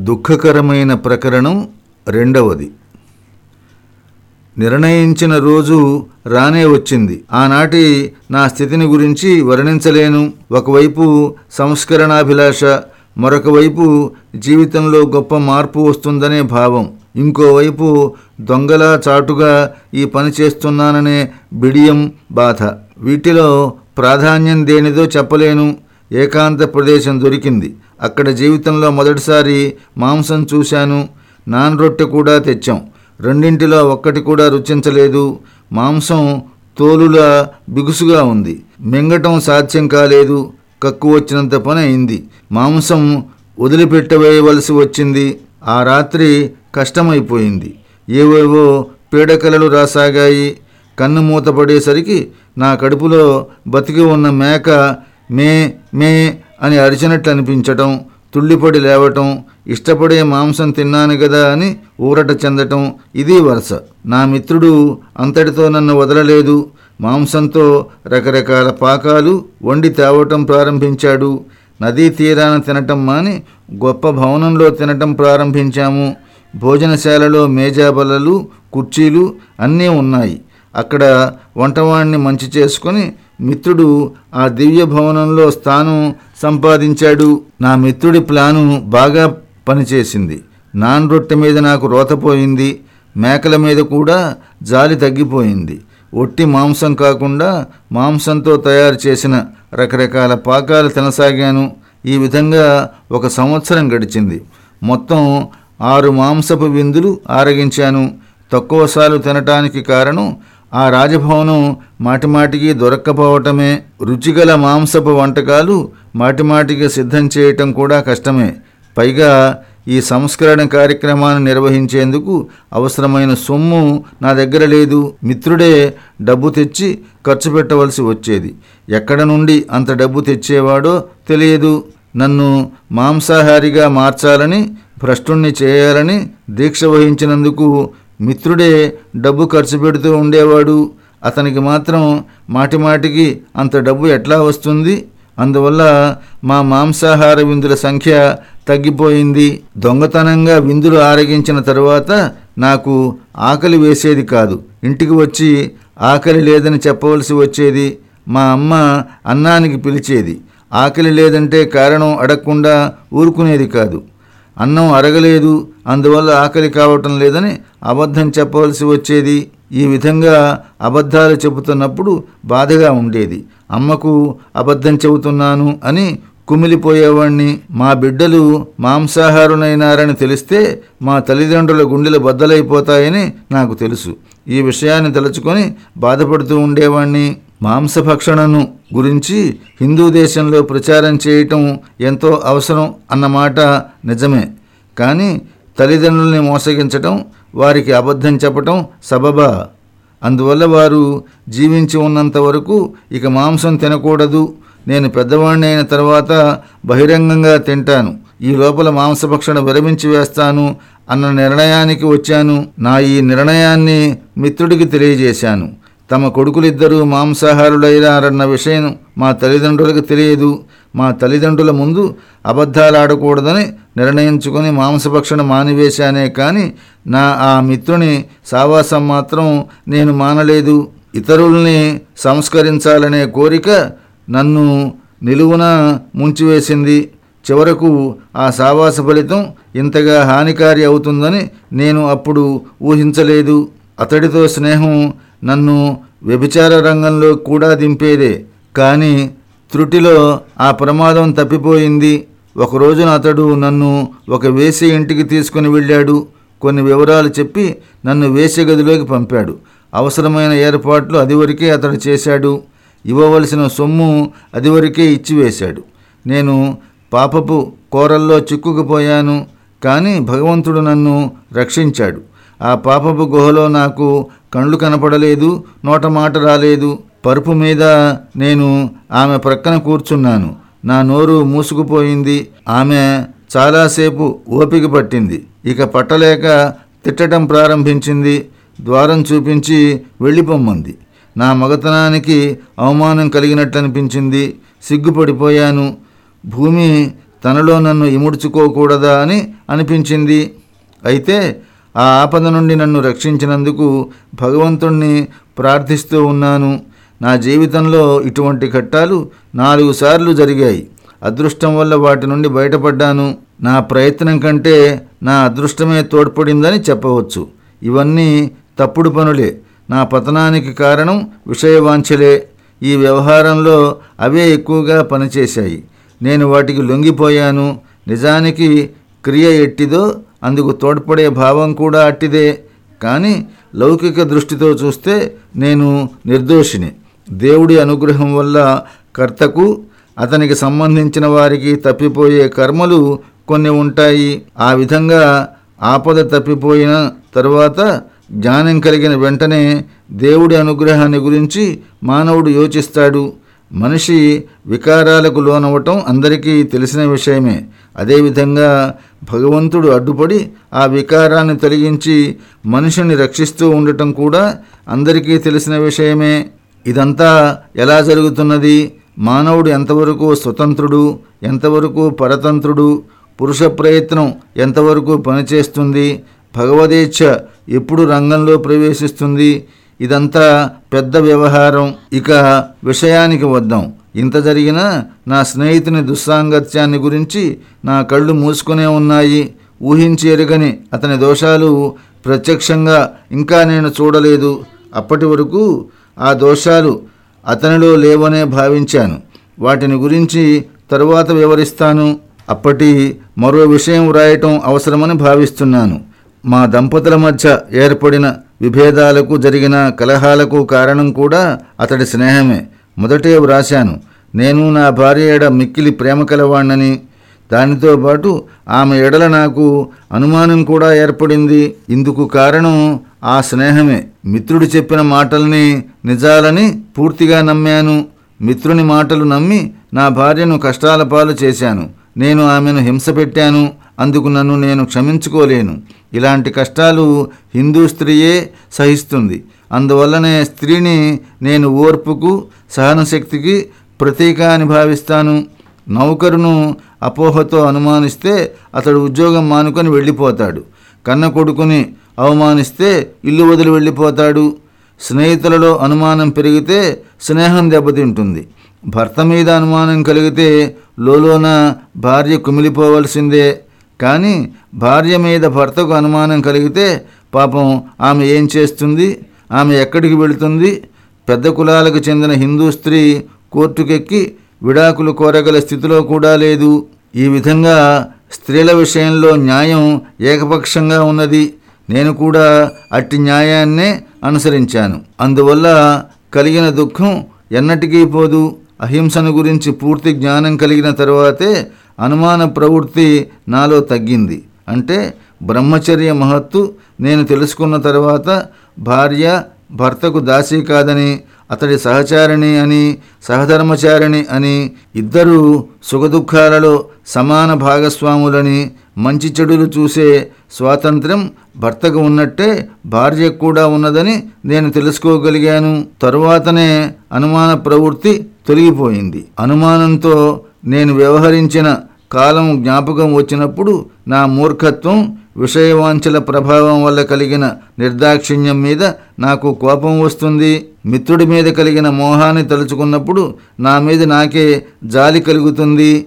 దుఃఖకరమైన ప్రకరణం రెండవది. నిర్ణయించిన రోజు రానే వచ్చింది. ఆనాటి నా స్థితిని గురించి వర్ణించలేను. ఒకవైపు సంస్కరణాభిలాష మరొక వైపు జీవితంలో గొప్ప మార్పు వస్తుందనే భావం. ఇంకోవైపు దొంగలా చాటుగా ఈ పని చేస్తున్నాననే బిడియం బాధ. వీటిలో ప్రాధాన్యం దేనిదో చెప్పలేను. ఏకాంత ప్రదేశం దొరికింది. అక్కడ జీవితంలో మొదటిసారి మాంసం చూశాను. నాన్ రొట్టె కూడా తెచ్చాం. రెండింటిలో ఒక్కటి కూడా రుచించలేదు. మాంసం తోలులా బిగుసుగా ఉంది. మింగటం సాధ్యం కాలేదు. కక్కు వచ్చినంత పని అయింది. మాంసం వదిలిపెట్టవేయవలసి వచ్చింది. ఆ రాత్రి కష్టమైపోయింది. ఏవేవో పీడకలలు రాసాగాయి. కన్ను మూతపడేసరికి నా కడుపులో బతికి ఉన్న మేక మే మే అని అరిచినట్లు అనిపించటం తుళ్ళిపడి లేవటం ఇష్టపడే మాంసం తిన్నాను కదా అని ఊరట చెందటం ఇది వరుస. నా మిత్రుడు అంతటితో నన్ను వదలలేదు. మాంసంతో రకరకాల పాకాలు వండి తేవటం ప్రారంభించాడు. నదీ తీరాన తినటం మాని గొప్ప భవనంలో తినటం ప్రారంభించాము. భోజనశాలలో మేజాబలలు కుర్చీలు అన్నీ ఉన్నాయి. అక్కడ వంటవాణ్ణి మంచి చేసుకొని మిత్రుడు ఆ దివ్య భవనంలో స్థానం సంపాదించాడు. నా మిత్రుడి ప్లాను బాగా పనిచేసింది. నాన్ రొట్టె మీద నాకు రోతపోయింది. మేకల మీద కూడా జాలి తగ్గిపోయింది. ఒట్టి మాంసం కాకుండా మాంసంతో తయారు చేసిన రకరకాల పాకాలు తినసాగాను. ఈ విధంగా ఒక సంవత్సరం గడిచింది. మొత్తం ఆరు మాంసపు విందులు ఆరగించాను. తక్కువసార్లు తినటానికి కారణం ఆ రాజభవనం మాటిమాటికి దొరక్కపోవటమే రుచిగల మాంసపు వంటకాలు మాటిమాటికి సిద్ధం చేయటం కూడా కష్టమే. పైగా ఈ సంస్కరణ కార్యక్రమాన్ని నిర్వహించేందుకు అవసరమైన సొమ్ము నా దగ్గర లేదు. మిత్రుడే డబ్బు తెచ్చి ఖర్చు పెట్టవలసి వచ్చేది. ఎక్కడ నుండి అంత డబ్బు తెచ్చేవాడో తెలియదు. నన్ను మాంసాహారిగా మార్చాలని భ్రష్టుణ్ణి చేయాలని దీక్ష వహించినందుకు మిత్రుడే డబ్బు ఖర్చు పెడుతూ ఉండేవాడు. అతనికి మాత్రం మాటిమాటికి అంత డబ్బు ఎట్లా వస్తుంది? అందువల్ల మా మాంసాహార విందుల సంఖ్య తగ్గిపోయింది. దొంగతనంగా విందులు ఆరగించిన తరువాత నాకు ఆకలి వేసేది కాదు. ఇంటికి వచ్చి ఆకలి లేదని చెప్పవలసి వచ్చేది. మా అమ్మ అన్నానికి పిలిచేది. ఆకలి లేదంటే కారణం అడగకుండా ఊరుకునేది కాదు. అన్నం అరగలేదు అందువల్ల ఆకలి కావటం లేదని అబద్ధం చెప్పవలసి వచ్చేది? ఈ విధంగా అబద్ధాలు చెబుతున్నప్పుడు బాధగా ఉండేది. అమ్మకు అబద్ధం చెబుతున్నాను అని కుమిలిపోయేవాణ్ణి. మా బిడ్డలు మాంసాహారునైనారని తెలిస్తే మా తల్లిదండ్రుల గుండెలు బద్దలైపోతాయని నాకు తెలుసు. ఈ విషయాన్ని తలుచుకొని బాధపడుతూ ఉండేవాణ్ణి. మాంసభక్షణను గురించి హిందూ దేశంలో ప్రచారం చేయటం ఎంతో అవసరం అన్నమాట నిజమే. కానీ తల్లిదండ్రుల్ని మోసగించటం వారికి అబద్ధం చెప్పటం సబబా. అందువల్ల వారు జీవించి ఉన్నంత వరకు ఇక మాంసం తినకూడదు. నేను పెద్దవాణ్ణి అయిన తర్వాత బహిరంగంగా తింటాను. ఈ లోపల మాంసభక్షణ విరమించి వేస్తాను అన్న నిర్ణయానికి వచ్చాను. నా ఈ నిర్ణయాన్ని మిత్రుడికి తెలియజేశాను. తమ కొడుకులిద్దరూ మాంసాహారులైనారన్న విషయం మా తల్లిదండ్రులకు తెలియదు. మా తల్లిదండ్రుల ముందు అబద్ధాలాడకూడదని నిర్ణయించుకుని మాంసభక్షణ మానివేశానే కానీ నా ఆ మిత్రుని సావాసం మాత్రం నేను మానలేదు. ఇతరుల్ని సంస్కరించాలనే కోరిక నన్ను నిలువున ముంచివేసింది. చివరకు ఆ సావాస ఫలితం ఇంతగా హానికారి అవుతుందని నేను అప్పుడు ఊహించలేదు. అతడితో స్నేహం నన్ను వ్యభిచార రంగంలో కూడా దింపేదే. కానీ త్రుటిలో ఆ ప్రమాదం తప్పిపోయింది. ఒక రోజున అతడు నన్ను ఒక వేసి ఇంటికి తీసుకుని వెళ్ళాడు. కొన్ని వివరాలు చెప్పి నన్ను వేసే గదిలోకి పంపాడు. అవసరమైన ఏర్పాట్లు అదివరకే అతడు చేశాడు. ఇవ్వవలసిన సొమ్ము అదివరకే ఇచ్చివేశాడు నేను పాపపు కోరల్లో చిక్కుకుపోయాను కానీ భగవంతుడు నన్ను రక్షించాడు. ఆ పాపపు గుహలో నాకు కళ్ళు కనపడలేదు నోట మాట రాలేదు. పరుపు మీద నేను ఆమె ప్రక్కన కూర్చున్నాను. నా నోరు మూసుకుపోయింది. ఆమె చాలాసేపు ఓపిక పట్టింది. ఇక పట్టలేక తిట్టడం ప్రారంభించింది. ద్వారం చూపించి వెళ్ళిపోమ్మంది. నా మగతనానికి అవమానం కలిగినట్లనిపించింది సిగ్గుపడిపోయాను. భూమి తనలో నన్ను ఇముడ్చుకోకూడదా అని అనిపించింది. అయితే ఆ ఆపద నుండి నన్ను రక్షించినందుకు భగవంతుణ్ణి ప్రార్థిస్తూ ఉన్నాను. నా జీవితంలో ఇటువంటి ఘట్టాలు నాలుగు సార్లు జరిగాయి. అదృష్టం వల్ల వాటి నుండి బయటపడ్డాను. నా ప్రయత్నం కంటే నా అదృష్టమే తోడ్పడిందని చెప్పవచ్చు. ఇవన్నీ తప్పుడు పనులే. నా పతనానికి కారణం విషయవాంఛలే. ఈ వ్యవహారంలో అవే ఎక్కువగా పనిచేశాయి. నేను వాటికి లొంగిపోయాను. నిజానికి క్రియ ఎట్టిదో అందుకు తోడ్పడే భావం కూడా అట్టిదే. కానీ లౌకిక దృష్టితో చూస్తే నేను నిర్దోషిని. దేవుడి అనుగ్రహం వల్ల కర్తకు అతనికి సంబంధించిన వారికి తప్పిపోయే కర్మలు కొన్ని ఉంటాయి. ఆ విధంగా ఆపద తప్పిపోయిన తరువాత జ్ఞానం కలిగిన వెంటనే దేవుడి అనుగ్రహాన్ని గురించి మానవుడు యోచిస్తాడు. మనిషి వికారాలకు లోనవటం అందరికీ తెలిసిన విషయమే. అదేవిధంగా భగవంతుడు అడ్డుపడి ఆ వికారాన్ని తొలగించి మనిషిని రక్షిస్తూ ఉండటం కూడా అందరికీ తెలిసిన విషయమే. ఇదంతా ఎలా జరుగుతున్నది? మానవుడు ఎంతవరకు స్వతంత్రుడు ఎంతవరకు పరతంత్రుడు పురుష ప్రయత్నం ఎంతవరకు పనిచేస్తుంది భగవదేచ్ఛ ఎప్పుడు రంగంలో ప్రవేశిస్తుంది ఇదంతా పెద్ద వ్యవహారం. ఇక విషయానికి వద్దాం. ఇంత జరిగినా నా స్నేహితుని దుస్సాంగత్యాన్ని గురించి నా కళ్ళు మూసుకునే ఉన్నాయి. ఊహించి ఎరుగని అతని దోషాలు ప్రత్యక్షంగా ఇంకా నేను చూడలేదు. అప్పటి వరకు ఆ దోషాలు అతనిలో లేవనే భావించాను. వాటిని గురించి తరువాత వివరిస్తాను. అప్పటి మరో విషయం వ్రాయటం అవసరమని భావిస్తున్నాను. మా దంపతుల మధ్య ఏర్పడిన విభేదాలకు జరిగిన కలహాలకు కారణం కూడా అతడి స్నేహమే. మొదటే వ్రాశాను. నేను నా భార్య ఎడ మిక్కిలి ప్రేమ కలవాణ్ణని. దానితో పాటు ఆమె ఎడల నాకు అనుమానం కూడా ఏర్పడింది. ఇందుకు కారణం ఆ స్నేహమే. మిత్రుడు చెప్పిన మాటల్ని నిజాలని పూర్తిగా నమ్మాను. మిత్రుని మాటలు నమ్మి నా భార్యను కష్టాల పాలు చేశాను. నేను ఆమెను హింస పెట్టాను. అందుకు నన్ను నేను క్షమించుకోలేను. ఇలాంటి కష్టాలు హిందూ స్త్రీయే సహిస్తుంది. అందువల్లనే స్త్రీని నేను ఓర్పుకు సహనశక్తికి ప్రతీక అని భావిస్తాను. నౌకరును అపోహతో అనుమానిస్తే అతడు ఉద్యోగం మానుకొని వెళ్ళిపోతాడు. కన్న కొడుకుని అవమానిస్తే ఇల్లు వదిలి వెళ్ళిపోతాడు. స్నేహితులలో అనుమానం పెరిగితే స్నేహం దెబ్బతింటుంది. భర్త మీద అనుమానం కలిగితే లోలోన భార్య కుమిలిపోవలసిందే. కానీ భార్య మీద భర్తకు అనుమానం కలిగితే పాపం ఆమె ఏం చేస్తుంది? ఆమె ఎక్కడికి వెళుతుంది? పెద్ద కులాలకు చెందిన హిందూ స్త్రీ కోర్టుకెక్కి విడాకులు కోరగల స్థితిలో కూడా లేదు. ఈ విధంగా స్త్రీల విషయంలో న్యాయం ఏకపక్షంగా ఉన్నది. నేను కూడా అట్టి న్యాయాన్నే అనుసరించాను. అందువల్ల కలిగిన దుఃఖం ఎన్నటికీ పోదు. అహింసను గురించి పూర్తి జ్ఞానం కలిగిన తర్వాతే అనుమాన ప్రవృత్తి నాలో తగ్గింది. అంటే బ్రహ్మచర్య మహత్తు నేను తెలుసుకున్న తర్వాత భార్య భర్తకు దాసి కాదని అతడి సహచారిణి అని సహధర్మచారిణి అని ఇద్దరూ సుఖదుఖాలలో సమాన భాగస్వాములని మంచి చెడులు చూసే స్వాతంత్ర్యం భర్తకు ఉన్నట్టే భార్యకు కూడా ఉన్నదని నేను తెలుసుకోగలిగాను. తరువాతనే అనుమాన ప్రవృత్తి తొలగిపోయింది. అనుమానంతో నేను వ్యవహరించిన కాలం జ్ఞాపకం వచ్చినప్పుడు నా మూర్ఖత్వం విషయవాంఛల ప్రభావం వల్ల కలిగిన నిర్దాక్షిణ్యం మీద నాకు కోపం వస్తుంది. మిత్రుడి మీద కలిగిన మోహాన్ని తలుచుకున్నప్పుడు నా మీద నాకే జాలి కలుగుతుంది.